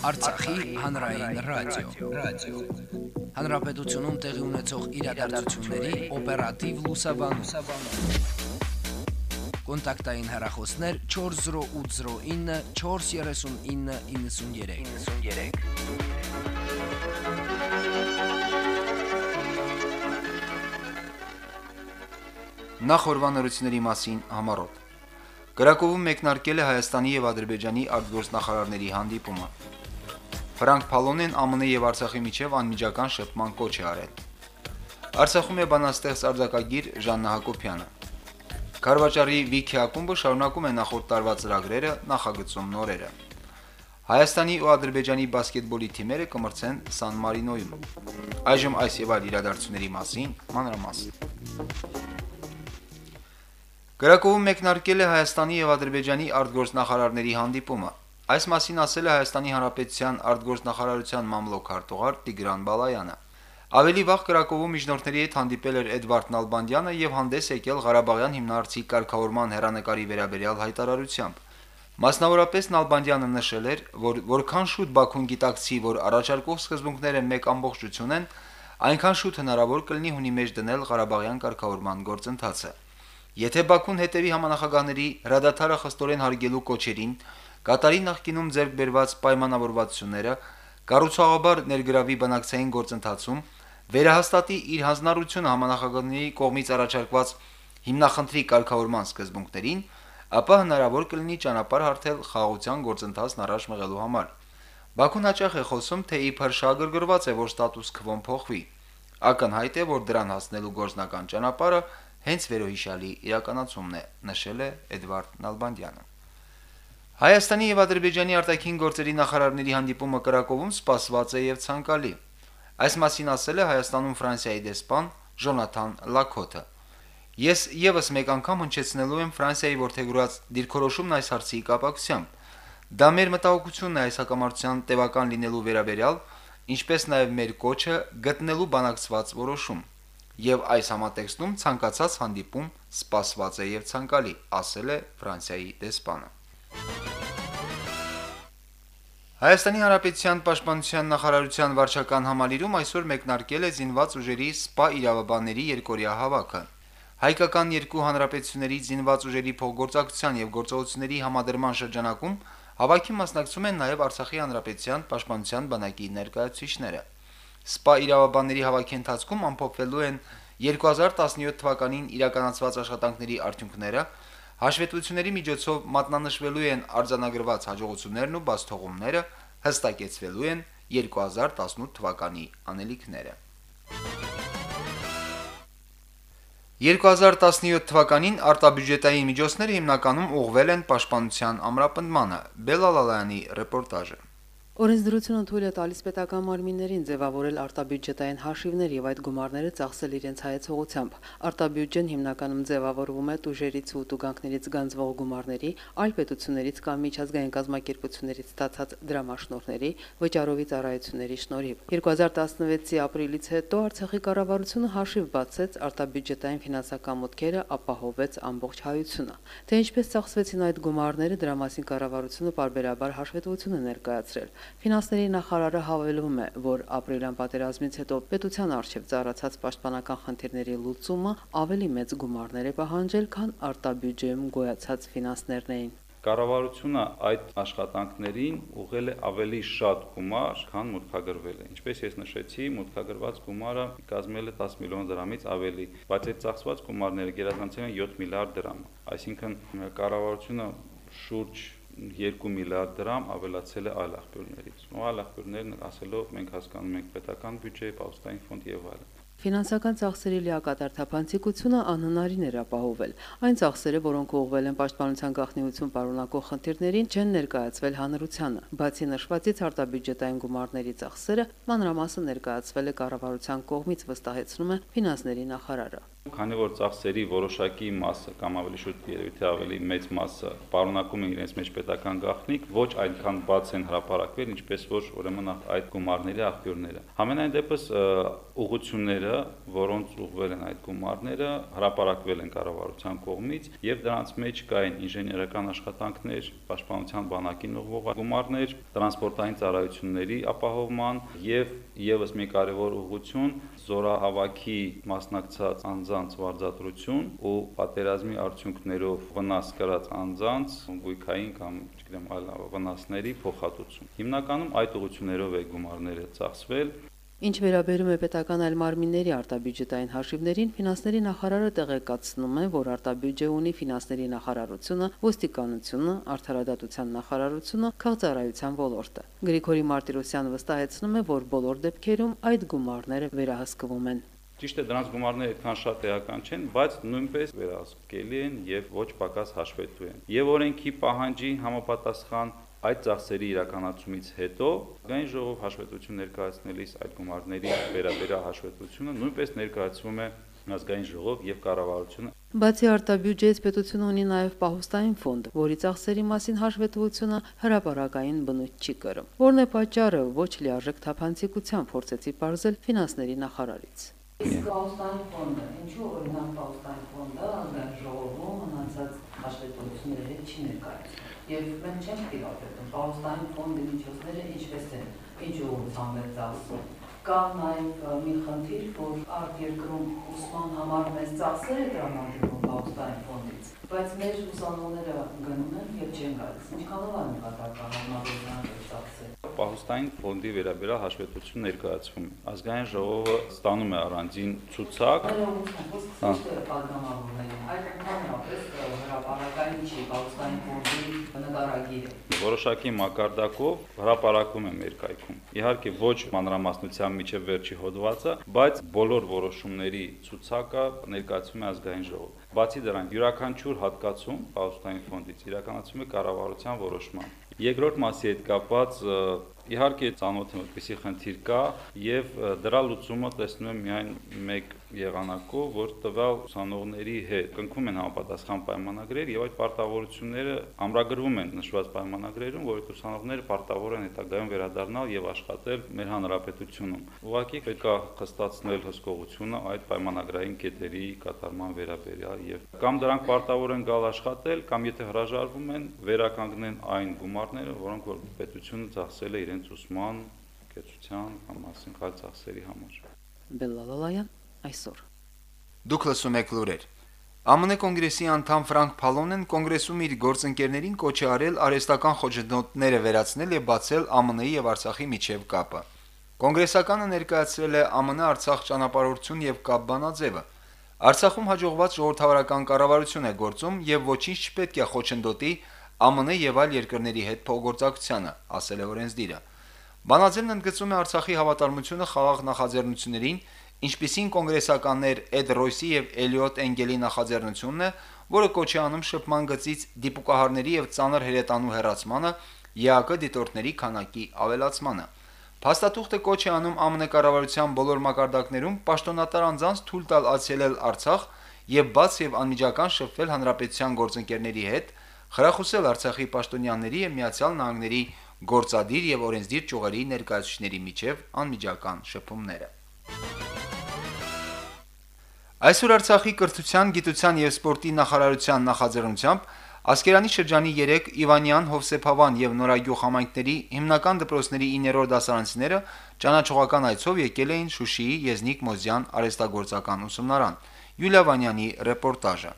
Արցախի հանրային ռադիո, ռադիո։ Հանրապետությունում տեղի ունեցող իրադարձությունների օպերատիվ լուսաբանում։ Կոնտակտային հեռախոսներ 40809 43993։ 93 Նախ օրվանորությունների մասին համառոտ։ Կրակովում մեկնարկել է Հայաստանի եւ Ադրբեջանի արտգործնախարարների հանդիպումը։ Ֆրանկ Փալոնեն ԱՄՆ եւ Արցախի միջև անմիջական շփման կոչ է արել։ Արցախում է բանաստեղծ արձակագիր Ժաննա Հակոբյանը։ Կարվաճարի Վիքի ակումբը շարունակում է նախորդ տարվա ծրագրերը նախագծում նորերը։ Հայաստանի ու Ադրբեջանի բասկետբոլի թիմերը կմրցեն Սան Մարինոյում։ Այժմ այս եւ այլ իրադարձությունների մասին մանրամասն։ Գրակովում մեկնարկել է Հայաստանի եւ Ադրբեջանի արտգործնախարարների հանդիպումը։ Այս մասին ասել է Հայաստանի Հանրապետության արտգործնախարարության մամլոք արտուղար Տիգրան Բալայանը։ Ավելի վաղ Կրակովում միջնորդների հետ հանդիպել էր Էդվարդ Նալբանդյանը եւ հանդես եկել Ղարաբաղյան հիմնարարցի կարգավորման հերանեկարի վերաբերյալ հայտարարությամբ։ Մասնավորապես Նալբանդյանը նշել էր, որ որքան շուտ Բաքուն գիտակցի, որ առաջարկող սկզբունքները մեկ ամբողջություն են, այնքան շուտ հնարավոր կլինի հունի մեջ դնել Ղարաբաղյան կարգավորման գործընթացը։ Եթե Բաքուն հետևի համանախագահների հրադադարը խստորեն հարգելու կոչերին, Կատարի նախկինում ձեռք բերված պայմանավորվածությունները կառուցողաբար ներգրավի բանակցային գործընթացում, վերահաստատի իր հանձնառությունը համանախագահների կողմից առաջարկված հիմնախնդրի կարգավորման սկզբունքներին, ապա հնարավոր կլինի ճանապարհ հարթել խաղաղության գործընթացն առաջ մղելու համար։ Բաքուն հաճախ է խոսում, թե իբր շագրգռված է, որ ստատուս քվոն փոխվի։ Ակնհայտ է, որ դրան հասնելու գործնական ճանապարհը հենց վերոհիշալի իրականացումն է, նշել է Էդվարդ Նալբանդյանը։ Հայաստանի եւ Ադրբեջանի արտաքին գործերի նախարարների հանդիպումը Կրակովում սպասված է եւ ցանկալի։ Այս մասին ասել է Հայաստանում Ֆրանսիայի դեսպան Ժոնաթան Լակոթը։ Ես եւս մեկ անգամ հնչեցնելու եմ Ֆրանսիայի ворթեգրած դիրքորոշումն այս հարցի կապակցությամբ։ Դա մեր մտահոգությունն է այս հակամարտության տևական լինելու վերաբերյալ, ինչպես նաեւ մեր կոչը գտնելու բանակցված որոշում։ Եվ այս համատեքստում ցանկացած հանդիպում սպասված է եւ ցանկալի, ասել է Ֆրանսիայի դեսպանը։ Հայաստանի Հանրապետության Պաշտպանության նախարարության վարչական համալիրում այսօր մեկնարկել է զինված ուժերի սպա իրավաբանների երկօրյա հավաքը։ Հայկական երկու հանրապետությունների զինված ուժերի փոխգործակցության եւ գործողությունների համադրման շրջանակում հավաքի մասնակցում են նաեւ Արցախի Հանրապետության Պաշտպանության բանակի ներկայացուցիչները։ Սպա իրավաբանների հավաքի ընթացքում ամփոփվելու են 2017 թվականին իրականացված աշխատանքների արդյունքները, հաշվետվությունների միջոցով մատնանշվելու են արձանագրված հաջողություններն ու բացթողումները, հստակեցվելու են 2018 թվականի անելիքները։ 2017 թվականին արտաբյուջետային միջոցները հիմնականում ուղղվել են պաշտպանության ամրապնդմանը։ Բելալալյանի ռեպորտաժը։ Օրենսդրությունը թույլ է տալիս պետական մարմիններին ձևավորել արտաբյուջետային հաշիվներ եւ այդ գումարները ծախսել իրենց հայեցողությամբ։ Արտաբյուջեն հիմնականում ձևավորվում է տուժերից ու տուգանքներից գանձվող գումարների, այլ պետություններից կամ միջազգային կազմակերպություններից ստացած դրամաշնորհների, վճարովի ծառայությունների շնորհիվ։ 2016-ի ապրիլից հետո Արցախի կառավարությունը հաշիվ բացեց արտաբյուջետային ֆինանսական մուտքերը ապահովեց ամբողջ հայությունը։ Թե ինչպես ծախսվեցին այդ գումարները, դրա մասին կառավարությունը բարբերաբար հաշվետվություն է ներկայացրել։ Ֆինանսների նախարարը հավելում է, որ ապրիլյան պատերազմից հետո պետության արժև ծառացած պաշտպանական խնդիրների լուծումը ավելի մեծ գումարներ է պահանջել, քան արտաբյուջեում գոյացած ֆինանսներն էին։ Կառավարությունը այդ աշխատանքներին ուղղել է ավելի շատ գումար, քան մուտքագրվել է։ Ինչպես ես նշեցի, մուտքագրված գումարը կազմել է 10 միլիոն դրամից ավելի, բայց այդ ծախսված գումարները գերազանցել են 7 միլիարդ դրամ։ Այսինքն կառավարությունը շուրջ 2 միլիարդ դրամ ավելացել է այլ աղբյուրներից։ Ու այլ աղբյուրներն ասելով մենք հասկանում ենք պետական բյուջե, պաուստային ֆոնդ եւ այլն։ Ֆինանսական ծախսերի լիակատար թափանցիկությունը անհնարին էր ապահովել։ Այն ծախսերը, որոնք ուղղվել են պաշտպանության գաղտնիություն պարունակող խնդիրներին, չեն ներկայացվել հանրությանը։ Բացի նշվածից արտաբյուջետային գումարների ծախսերը մանրամասը ներկայացվել է կառավարության կողմից, վստահեցնում է ֆինանսների նախարարը։ Քանի որ ծախսերի որոշակի մասը կամ ավելի շուտ երևի թե ավելի մեծ մասը պարունակում են իրենց մեջ պետական գաղտնիք, ոչ այնքան բաց են հրապարակվել, ինչպես որ ուրեմն այդ գումարների աղբյուրները։ Համենայն դեպս ուղությունները, որոնց ուղղվել են այդ գումարները, հրապարակվել են կառավարության կողմից եւ դրանց մեջ կային ինժեներական աշխատանքներ, պաշտպանության բանակին ուղղվող գումարներ, տրանսպորտային ծառայությունների ապահովման եւ եւս մի կարևոր ուղղություն զորահավաքի մասնակցած անձանց վարձատրություն ու պատերազմի արդյունքներով վնաս կրած անձանց գույքային կամ չգիտեմ այլ վնասների փոխհատուցում։ Հիմնականում այդ ուղղություններով է գումարները ծախսվել Ինչ վերաբերում է պետական այլ մարմինների արտաբյուջետային հաշիվներին, ֆինանսների նախարարը տեղեկացնում է, որ արտաբյուջե ունի ֆինանսների նախարարությունը, ոստիկանությունը, արդարադատության նախարարությունը, քաղաքծառայության ոլորտը։ Գրիգորի Մարտիրոսյանը վստահեցնում է, որ բոլոր դեպքերում այդ գումարները վերահսկվում են։ Ճիշտ է, դրանց գումարները այդքան շատ էական չեն, բայց նույնպես վերահսկելի են եւ ոչ պակաս հաշվետու են։ Եվ օրենքի պահանջի համապատասխան Այդ ծախսերի իրականացումից հետո գային ժողով հաշվետվություն ներկայացնելիս այդ գումարների վերաբերյալ հաշվետվությունը նույնպես ներկայացվում է ազգային ժողով եւ կառավարությունը Բացի արտաբյուջեից պետությունը ունի նաև պահոստային ֆոնդ, որի ծախսերի մասին հաշվետվությունը հրապարակային բնույթ չի կրում։ Որն է պատճառը ոչ լիարժեք թափանցիկության փորձեցի բարձել ֆինանսների նախարարից։ Իսկ պահոստային ֆոնդը, ինչու օրինակ պահոստային ֆոնդը ազգային ժողովում մնացած հաշվետվությունների չի ներկայացնում եւ մենք չենք տիրապետում պաուստային ֆոնդի միջոցները ինչպես են, ինչ ուղղությամբ է ծախսում։ Կա նաեւ մի խնդիր, որ արտերկրում ուսման համար մեծ ծախսեր է տրամադրվում պաուստային ֆոնդից, բայց մեր ուսանողները գնում են եւ չեն գալիս։ Ինչքանով է նպատակը համավարության ծախսեր պահոստային ֆոնդի վերաբերյալ հաշվետվություն ներկայացվում է։ Ազգային ժողովը ստանում է առանձին ցուցակ։ Հա։ Այդ ընդհանրապես հրապարակային չի պահոստային ֆոնդի նկարագիրը։ Որոշակի մակարդակով հրապարակում է մեր կայքում։ Իհարկե ոչ մանրամասնության միջև վերջի հոդվածը, բայց բոլոր որոշումների ցուցակը ներկայացվում է ազգային ժողով։ Բացի դրան, յուրաքանչյուր հատկացում պահոստային ֆոնդից իրականացվում է կառավարության որոշմամբ։ Երկրորդ մասի հետ կապված իհարկե ծանոթ եմ, որպեսի խնդիր կա եւ դրա լուծումը տեսնում եմ միայն մեկ եղանակով, որ տվյալ ուսանողների հետ կնքում են համապատասխան պայմանագրեր եւ այդ պարտավորությունները ամրագրվում են նշված պայմանագրերում, որովհետեւ ուսանողները պարտավոր են հետագայում վերադառնալ եւ աշխատել մեր հանրապետությունում։ Ուղղակի պետք է խստացնել հսկողությունը այդ պայմանագրային կետերի կատարման վերաբերյալ եւ կամ դրանք պարտավոր են գալ աշխատել, կամ եթե հրաժարվում են, վերականգնեն այն գումարները, որոնք որ պետությունը ծախսել է իրենց ուսման, կեցության կամ ասենք այլ ծախսերի համար։ Բելլալալայան այսօր։ Դուք լսում եք լուրեր։ ԱՄՆ կոնգրեսի անդամ Ֆրանկ Փալոնեն կոնգրեսում իր գործընկերներին կոչ է արել արհեստական խոչընդոտները վերացնել եւ բացել ԱՄՆ-ի եւ Արցախի միջև կապը։ Կոնգրեսականը ներկայացրել է ԱՄՆ Արցախ ճանապարհորդություն եւ կապ բանաձևը։ Արցախում հաջողված ժողովրդավարական կառավարություն է գործում եւ ոչինչ չպետք է խոչընդոտի ԱՄՆ եւ այլ երկրների հետ փոխգործակցությանը, ասել է օրենսդիրը։ Բանաձևն ընդգծում է Արցախի հավատարմությունը խաղաղ նախաձեռնություններին ինչպիսին կոնգրեսականներ Էդ Ռոյսի եւ Էլիոտ Էնգելի նախաձեռնությունն է, որը կոչ է անում շփման գծից դիպուկահարների եւ ծանր հրետանու հեռացմանը, ԵԱԿ դիտորդների քանակի ավելացմանը։ Փաստաթուղթը կոչ է անում ԱՄՆ կառավարության բոլոր մակարդակներում պաշտոնատար անձանց թույլ տալ ացիելել Արցախ եւ բաց եւ անմիջական շփվել հանրապետության գործընկերների հետ, խրախուսել Արցախի պաշտոնյաների եւ Միացյալ Նահանգների գործադիր եւ օրենսդիր ճյուղերի ներկայացուցիչների միջև անմիջական շփումները։ Այսօր Արցախի կրթության, գիտության եւ սպորտի նախարարության նախաձեռնությամբ Ասկերանի շրջանի 3 Իվանյան, Հովսեփավան եւ Նորագյուղ համայնքների հիմնական դպրոցների 9-րդ դասարանցիները ճանաչողական այցով եկել էին Շուշիի Եզնիկ Մոզյան արհեստագործական ուսումնարան։ Յուլիա Վանյանի ռեպորտաժը։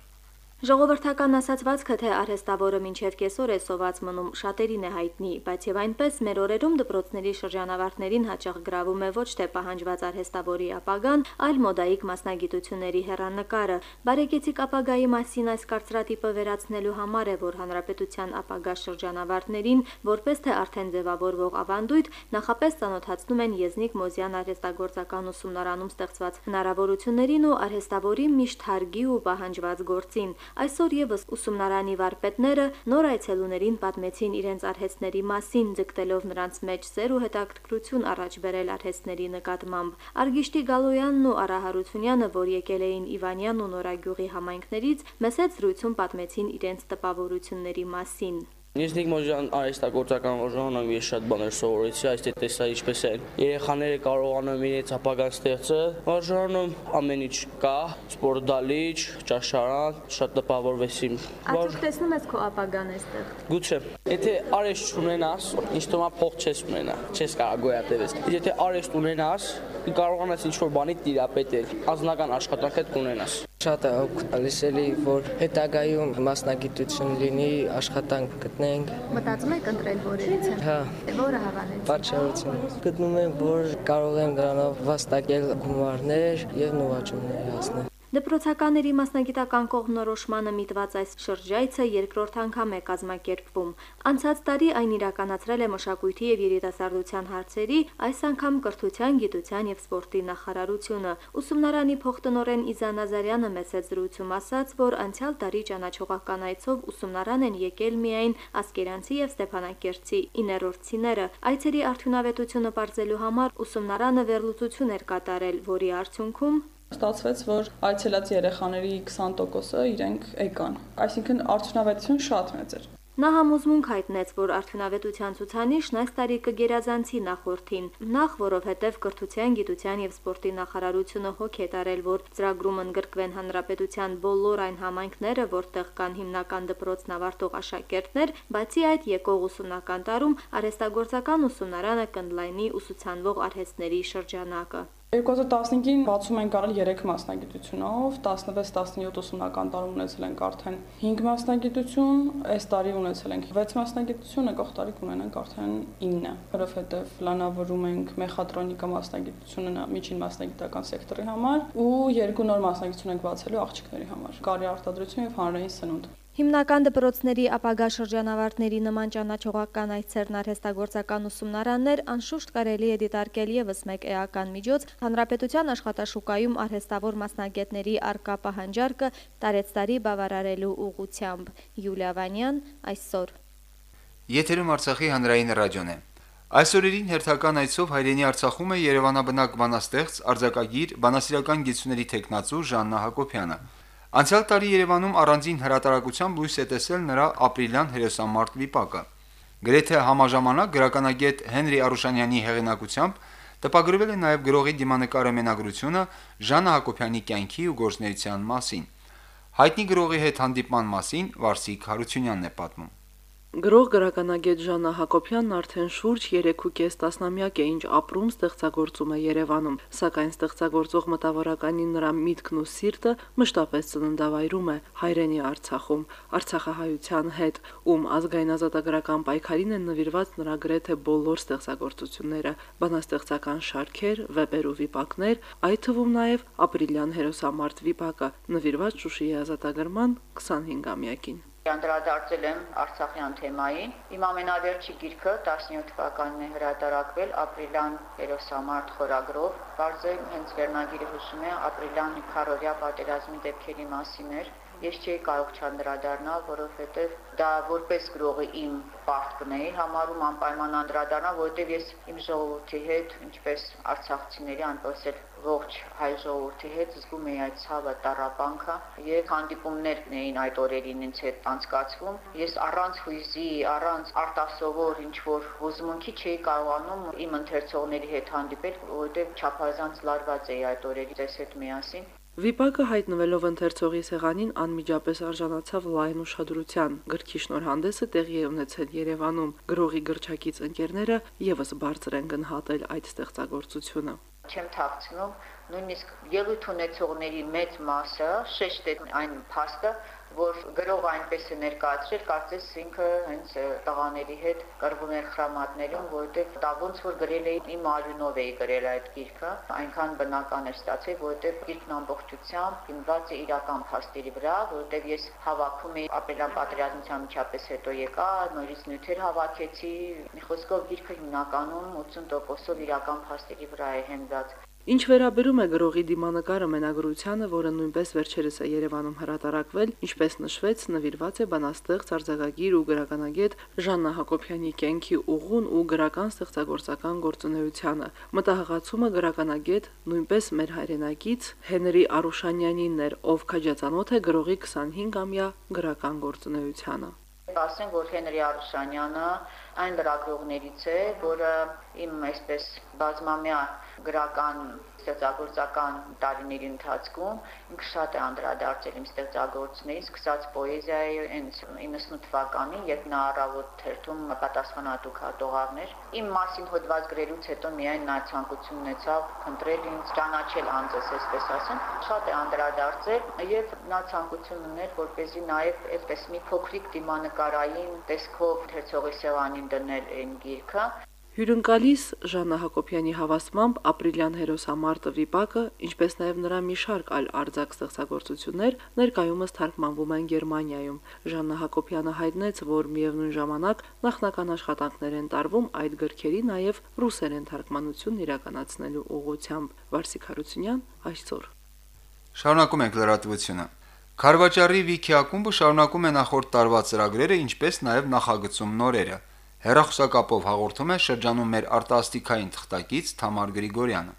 Ժողովրդական ասացվածքը, թե արհեստավորը մինչև կեսօր է սոված մնում, շատերին է հայտնի, բայց եւ այնպես մեր օրերում դպրոցների շրջանավարտներին հաճախ գրավում է ոչ թե պահանջված արհեստավորի ապագան, այլ մոդայիկ մասնագիտությունների հերանեկարը։ Բարեկեցիկ ապագայի մասին այս կարծրատիպը վերացնելու համար է, որ հանրապետության ապագա շրջանավարտներին, որպես թե արդեն ձևավորվող ավանդույթ, նախապես ծանոթացնում են Եզնիկ Մոզյան արհեստագործական ուսումնարանում ստեղծված հնարավորություններին ու արհեստավորի միշտ հարգի ու պահանջված գործին։ այսօր եւս ուսումնարանի վարպետները նոր այցելուներին պատմեցին իրենց արհեստների մասին, ձգտելով նրանց մեջ սեր ու հետաքրքրություն առաջ բերել արհեստների նկատմամբ։ Արգիշտի Գալոյանն ու Արա Հարությունյանը, որ եկել էին Իվանյան ու Նորագյուղի համայնքներից, մեծ զրույցում պատմեցին իրենց տպավորությունների մասին։ Նիզնիկ Մոժան արհեստագործական օժանում ես շատ բաներ սովորեցի, այսպես տեսա ինչպես են երեխաները կարողանում իրենց ապագան ստեղծել։ Օժանում ամեն ինչ կա, սպորտ դալիճ, ճաշարան, շատ տպավորվեցի։ Արդյոք տեսնում ես քո ապագան այստեղ։ Գուցե, եթե արհեստ ունենաս, ինչ թվում է փող չես ունենա, չես կարող գոյատևես։ Եթե արհեստ ունենաս, կարողանաս ինչ-որ բանի տիրապետել, անձնական աշխատանքդ կունենաս։ Շատ է օգուտ տալիս էլի, որ հետագայում մասնագիտություն լինի, աշխատանք գտնենք։ Մտածում եք ընտրել որերից են։ Հա, Որը հավանեցիք։ պատշարություն։ Գտնում եմ, որ կարող եմ դրանով վաստակել գումարներ եւ նվաճումներ հասնել։ Դպրոցականների մասնագիտական կողմնորոշմանը միտված այս շրջայցը երկրորդ անգամ է կազմակերպվում։ Անցած տարի այն իրականացրել է մշակույթի եւ երիտասարդության հարցերի, այս անգամ կրթության, գիտության եւ սպորտի նախարարությունը։ Ուսումնարանի փոխտնօրեն Իզան Նազարյանը մեծ զրույցում ասաց, որ անցյալ տարի ճանաչողական այցով ուսումնարան են եկել միայն Ասկերանցի եւ Ստեփանակերտցի 9-րդցիները։ Այցերի արդյունավետությունը բարձելու համար ուսումնարանը վերլուծություն էր կատարել, որի արդյունքում Ստացվեց, որ այցելած երեխաների 20%-ը իրենք եկան։ Այսինքն արդյունավետություն շատ մեծ էր։ Նա համոզմունք հայտնեց, որ արդյունավետության ցուցանիշն այս տարի կգերազանցի նախորդին, նախ որովհետև կրթության, գիտության եւ սպորտի նախարարությունը հոգ է տարել, որ ծրագրում ընդգրկվեն հանրապետության բոլոր այն համայնքները, որտեղ կան հիմնական դպրոցն ավարտող աշակերտներ, բացի այդ եկող ուսումնական տարում արհեստագործական ուսումնարանը կընդլայնի ուսուցանվող արհեստների շրջանակը։ 2015-ին բացում ենք արել 3 մասնագիտությունով, 16-17 ուսումնական տարում ունեցել ենք արդեն 5 մասնագիտություն, այս տարի ունեցել ենք 6 մասնագիտություն, եկող տարի կունենանք արդեն 9, որովհետև պլանավորում ենք մեխատրոնիկա մասնագիտությունը միջին մասնագիտական սեկտորի համար ու երկու նոր մասնագիտություն ենք բացելու աղջիկների համար՝ կարի արտադրություն եւ հանրային սնունդ։ Հիմնական դպրոցների ապագա շրջանավարտների նման ճանաչողական այցերն արհեստագործական ուսումնարաններ անշուշտ կարելի է դիտարկել եւս մեկ էական միջոց. Հանրապետության աշխատաշուկայում արհեստավոր մասնագետների արկա պահանջարկը տարեցտարի բավարարելու ուղղությամբ։ Յուլիա Վանյան այսօր Եթերում Արցախի հանրային ռադիոն է։ Այսօրերին հերթական այցով հայրենի Արցախում է Երևանաբնակ բանաստեղծ, արձակագիր, բանասիրական գիտությունների տեխնացու Ժաննա Հակոբյանը։ Անցյալ տարի Երևանում առանձին հրատարակությամբ լույս է տեսել նրա ապրիլյան հերոսամարտ վիպակը։ Գրեթե համաժամանակ գրականագետ Հենրի Արուշանյանի հեղինակությամբ տպագրվել է նաև գրողի դիմանկարը մենագրությունը Ժաննա Հակոբյանի կյանքի ու գործնեության մասին։ Հայտնի գրողի հետ հանդիպման մասին Վարսիկ Հարությունյանն է պատմում։ Գրող գրականագետ Ժաննա Հակոբյանն արդեն շուրջ 3.5 տասնամյակ է ինչ ապրում ստեղծագործում է Երևանում, սակայն ստեղծագործող մտավորականին նրա միտքն ու սիրտը մշտապես ծննդավայրում է հայրենի Արցախում, Արցախահայության հետ, ում ազգային ազատագրական պայքարին են նվիրված նրա գրեթե բոլոր ստեղծագործությունները, բանաստեղծական շարքեր, վեպեր ու վիպակներ, այդ թվում նաև ապրիլյան հերոսամարտ վիպակը, նվիրված Շուշիի ազատագրման 25-ամյակին Անդրադարձել եմ Արցախյան թեմային։ Իմ ամենավերջի գիրքը 17 թվականին է հրատարակվել ապրիլյան հերոսամարտ խորագրով։ Բարձր հենց վերնագիրը հուշում է ապրիլյան քարորյա պատերազմի դեպքերի մասին էր։ Ես չէի կարող չանդրադառնալ, որովհետև դա որպես գրողի իմ պարտքն է համարում անպայման անդրադառնալ, որովհետև ես իմ ժողովրդի հետ, ինչպես արցախցիների, այնպես էլ ողջ հայ ժողովրդի հետ զգում էի այդ ցավը, տառապանքը եւ հանդիպումներն էին այդ օրերին ինձ հետ անցկացվում։ Ես առանց հույզի, առանց արտասովոր ինչ որ հուզմունքի չէի կարողանում իմ ընթերցողների հետ հանդիպել, որովհետեւ չափազանց լարված էի այդ օրերից ես հետ միասին։ Վիպակը հայտնվելով ընթերցողի սեղանին անմիջապես արժանացավ լայն ուշադրության։ Գրքի շնորհանդեսը տեղի է ունեցել Երևանում։ Գրողի գրչակից ընկերները եւս բարձր են գնահատել այդ ստեղծագործությունը չեմ թաքցնում նույնիսկ ելույթ ունեցողների մեծ մասը շեշտ է այն փաստը որ գրող այնպես է ներկայացրել, կարծես ինքը հենց տղաների հետ կռվում էր խրամատներում, որովհետև դա ոնց որ գրել էի իմ արյունով էի գրել այդ գիրքը, այնքան բնական է ստացել, որովհետև գիրքն ամբողջությամբ հիմնված է իրական փաստերի վրա, որովհետև ես հավաքում էի ապրիլյան պատերազմության միջապես հետո եկա, նորից նյութեր հավաքեցի, մի խոսքով գիրքը հիմնականում 80%-ով իրական փաստերի վրա է հենված։ Ինչ վերաբերում է գրողի դիմանկարը մենագրությանը, որը նույնպես վերջերս է Երևանում հրատարակվել, ինչպես նշվեց, նվիրված է բանաստեղծ արձակագիր ու գրականագետ Ժաննա Հակոբյանի կյանքի ուղուն ու գրական ստեղծագործական գործունեությանը։ Մտահղացումը գրականագետ նույնպես մեր հայրենակից Հենրի Արուշանյանինն էր, ով քաջածանոթ է գրողի 25-ամյա գրական գործունեությանը։ Ասենք, որ Հենրի Արուշանյանը այն լրագրողներից է, որը իմ այսպես բազմամյա գրական ստեղծագործական տարիների ընթացքում ինքը շատ է անդրադարձել իմ ստեղծագործներին, սկսած պոեզիայի հենց 98 թվականին, երբ նա առավոտ թերթում պատասխանատու հատողարներ։ Իմ մասին հոդված գրելուց հետո միայն նա ցանկություն ունեցավ քննել ինձ ճանաչել անձս, այսպես ասեմ, շատ է անդրադարձել եւ նա ցանկություն ուներ, որպեսզի նաեւ այսպես մի փոքրիկ դիմանկարային տեսքով թերթողի սեղանին դնել այն գիրքը Հյուրընկալիս Ժաննա Հակոբյանի հավաստմամբ ապրիլյան հերոսամարտը վիպակը, ինչպես նաև նրա մի շարք այլ արձակ ստեղծագործություններ ներկայումս թարգմանվում են Գերմանիայում։ Ժաննա Հակոբյանը հայտնեց, որ միևնույն ժամանակ նախնական աշխատանքներ են տարվում այդ գրքերի նաև ռուսերեն թարգմանություն իրականացնելու ուղղությամբ։ Վարսիկ Հարությունյան այսօր։ Շարունակում ենք լրատվությունը։ Խարվաճարի Վիքի ակումբը շարունակում է նախորդ տարվա ծրագրերը, ինչպես նաև նախագծում նորերը։ Հերախոսակապով հաղորդում է շրջանում մեր արտասթիկային թղթակից Թամար Գրիգորյանը։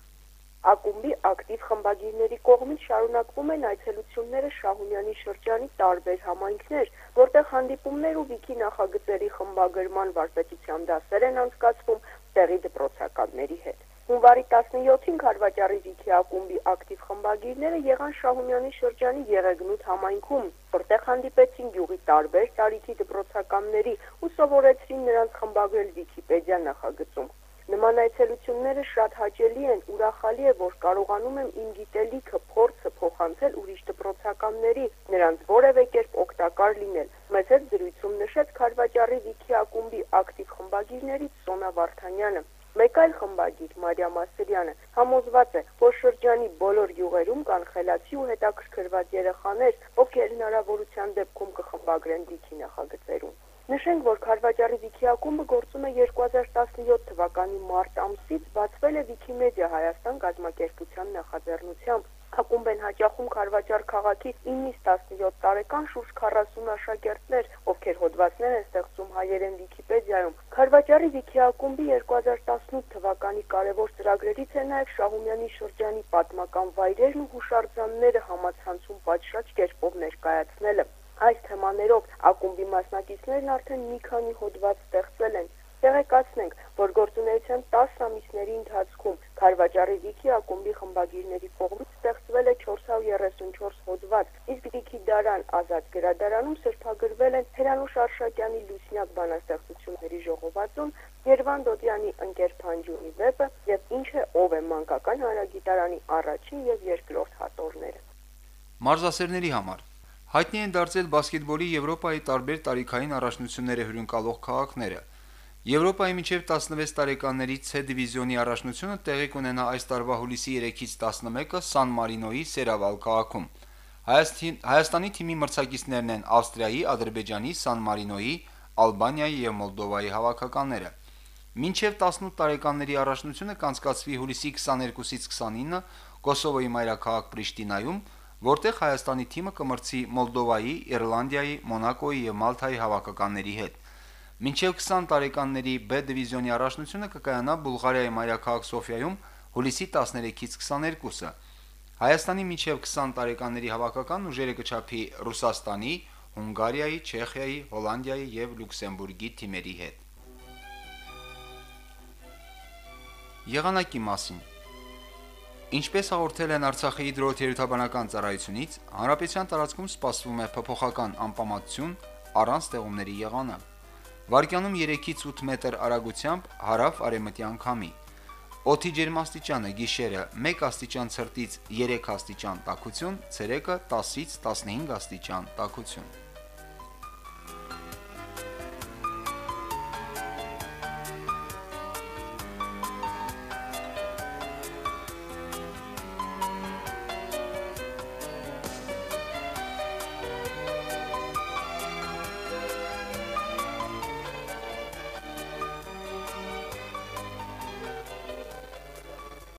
Ակումբի ակտիվ խմբագիրների կողմից շարունակվում են այցելությունները Շահումյանի շրջանի տարբեր համայնքներ, որտեղ հանդիպումներ ու վիքի նախագծերի խմբագրման վարպետության դասեր են անցկացվում տեղի դպրոցականների հետ։ Հունվարի 17-ին Խարվաճարի Վիքի ակումբի ակտիվ խմբագիրները եղան Շահումյանի շրջանի Եղեգնուտ համայնքում, որտեղ հանդիպեցին յուղի տարբեր տարիքի դպրոցականների ու սովորեցրին նրանց խմբագրել Վիկիպեդիա նախագծում։ Նման այցելությունները շատ հաճելի են, ուրախալի է, որ կարողանում եմ իմ գիտելիքը, փորձը փոխանցել ուրիշ դպրոցականների, նրանց որևէ կերպ օգտակար լինել։ Մեծ հետ զրույցում նշեց Խարվաճարի Վիքի ակումբի ակտիվ խմբագիրներից Սոնա Վարդանյանը։ Մեկ այլ խմբագիր Մարիամ Ասրյանը համոզված է, որ շրջանի բոլոր յուղերում կան խելացի ու հետաքրքրված երեխաներ, ովքեր հնարավորության դեպքում կխմբագրեն դիքի նախագծերում։ Նշենք, որ Խարվաճարի Վիքի ակումբը գործում է 2017 թվականի մարտ ամսից, բացվել է Վիկիմեդիա Հայաստան գազམ་ակերպության նախաձեռնությամբ։ Ակումբ են հաճախում Խարվաճար քաղաքի 9-ից 17 տարեկան շուրջ 40 աշակերտներ, ովքեր հոդվածներ են ստեղծում հայերեն Վիկիպեդիայում։ Խարվաճարի Վիքի ակումբի 2018 թվականի կարևոր ծրագրերից է նաև Շահումյանի շրջանի պատմական վայրերն ու հուշարձանները համացանցում պատշաճ կերպով ներկայացնելը։ Այս թեմաներով ակումբի մասնակիցներն արդեն մի քանի հոդված ստեղծել են։ Տեղեկացնենք, որ գործունեության 10 ամիսների ընթացքում Խարվաճարի Վիքի ակումբի խմբագիրների կողմից ստեղծվել է 434 հոդված, իսկ Վիքի դարան ազատ գրադարանում սրբագրվել են Հրանուշ Արշակյանի Լուսնյակ բանաստեղծությունների ժողովածուն, Երվան Դոդյանի ընկեր Փանջունի վեպը եւ ինչ է ով է մանկական հանրագիտարանի առաջին եւ երկրորդ հատորները։ Մարզասերների համար. Հայտնի են դարձել բասկետբոլի Եվրոպայի տարբեր տարիքային առաջնությունները հյուրընկալող քաղաքները։ Եվրոպայի միջև 16 տարեկանների C դիվիզիոնի առաջնությունը տեղի կունենա այս տարվա հուլիսի 3-ից 11-ը Սան Մարինոյի Սերավալ քաղաքում։ Հայաստանի թիմի մրցակիցներն են Ավստրիայի, Ադրբեջանի, Սան Մարինոյի, Ալբանիայի եւ Մոլդովայի հավաքականները։ Մինչև 18 տարեկանների առաջնությունը կանցկացվի հուլիսի 22-ից 29-ը Կոսովոյի մայրաքաղաք Պրիշտինայում, որտեղ Հայաստանի թիմը կմրցի Մոլդովայի, Իռլանդիայի, Մոնակոյի եւ Մալթայի հավաքականների հետ։ Մինչև 20 տարեկանների B դիվիզիոնի առաջնությունը կկայանա Բուլղարիայի մայրաքաղաք Սոֆիայում հուլիսի 13-ից 22-ը։ Հայաստանի մինչև 20 տարեկանների հավաքական ուժերը կչափի Ռուսաստանի, Հունգարիայի, Չեխիայի, Հոլանդիայի եւ Լյուքսեմբուրգի թիմերի հետ։ Եղանակի մասին. Ինչպես հաղորդել են Արցախի հիդրոթերապևտաբանական ծառայությունից, հանրապետության տարածքում սպասվում է փոփոխական անպամատություն առանց ձեղումների եղանակ։ Վարկյանում 3-ից 8 մետր արագությամբ հարավ արևմտյան քամի։ Օդի ջերմաստիճանը՝ գիշերը 1 աստիճան ցրտից 3 աստիճան տաքություն, ցերեկը 10-ից 15 աստիճան տաքություն։